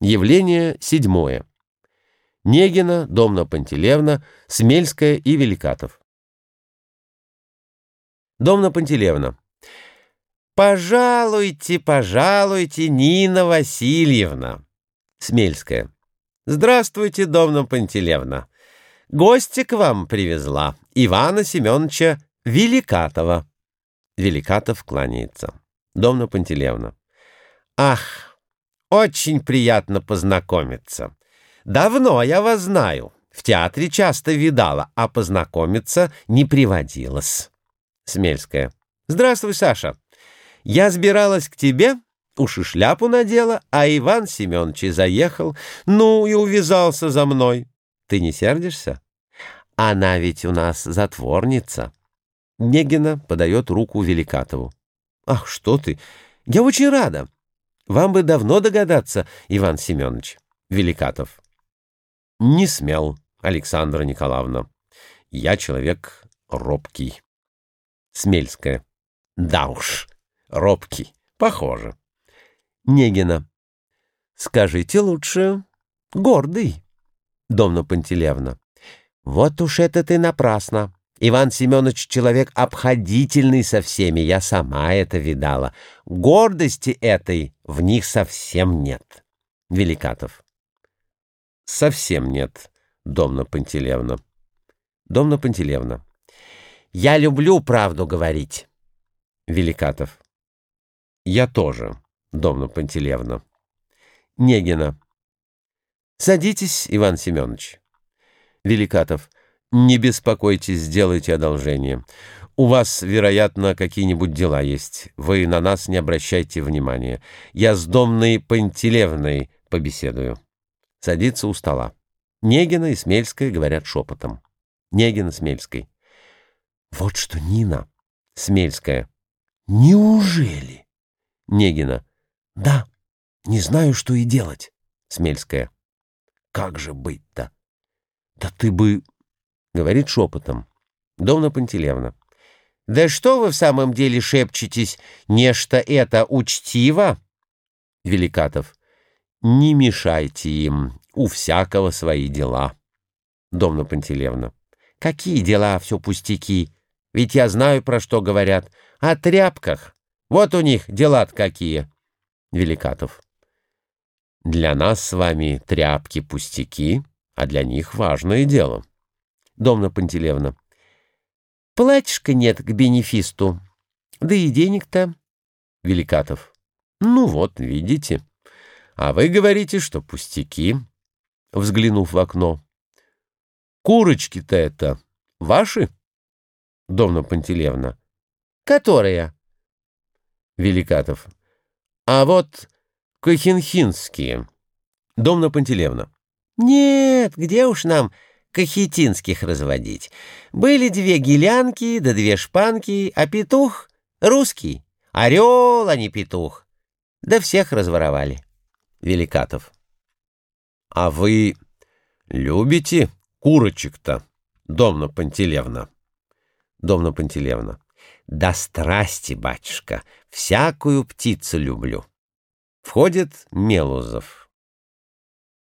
Явление седьмое. Негина, Домна Пантелевна, Смельская и Великатов. Домна Пантелевна. «Пожалуйте, пожалуйте, Нина Васильевна!» Смельская. «Здравствуйте, Домна Пантелевна! Гостя к вам привезла, Ивана Семеновича Великатова». Великатов кланяется. Домна Пантелевна. «Ах, очень приятно познакомиться. Давно я вас знаю. В театре часто видала, а познакомиться не приводилось. Смельская. Здравствуй, Саша. Я сбиралась к тебе, уж шляпу надела, а Иван Семенович заехал, ну и увязался за мной. Ты не сердишься? Она ведь у нас затворница. Негина подает руку Великатову. Ах, что ты! Я очень рада. Вам бы давно догадаться, Иван Семенович. Великатов. Не смел, Александра Николаевна. Я человек робкий. Смельская. Да уж, робкий. Похоже. Негина. Скажите лучше, гордый. Домна Пантелеевна. Вот уж это ты напрасно. Иван Семенович человек обходительный со всеми, я сама это видала. Гордости этой в них совсем нет. Великатов. Совсем нет, Домна Пантелеевна. Домна Пантелеевна. Я люблю правду говорить. Великатов. Я тоже, Домна Пантелеевна. Негина. Садитесь, Иван Семенович. Великатов. Не беспокойтесь, сделайте одолжение. У вас, вероятно, какие-нибудь дела есть. Вы на нас не обращайте внимания. Я с Домной Пантелевной побеседую. Садится у стола. Негина и Смельская говорят шепотом. Негина Смельской. Вот что, Нина. Смельская. Неужели? Негина. Да. Не знаю, что и делать. Смельская. Как же быть-то? Да ты бы говорит шепотом. Домна Пантелевна. «Да что вы в самом деле шепчетесь? Нечто это учтиво?» Великатов. «Не мешайте им, у всякого свои дела». Домна Пантелевна. «Какие дела, все пустяки? Ведь я знаю, про что говорят. О тряпках. Вот у них дела какие». Великатов. «Для нас с вами тряпки пустяки, а для них важное дело». Домна Пантелевна. Платьишка нет к бенефисту. Да и денег-то. Великатов. Ну вот, видите. А вы говорите, что пустяки. Взглянув в окно. Курочки-то это ваши? Домна Пантелевна. Которые? Великатов. А вот кахинхинские. Домна Пантелевна. Нет, где уж нам кахетинских разводить. Были две гелянки да две шпанки, а петух — русский. Орел, а не петух. Да всех разворовали. Великатов. А вы любите курочек-то, Домна Пантелевна? Домна Пантелевна. Да страсти, батюшка, всякую птицу люблю. Входит Мелузов.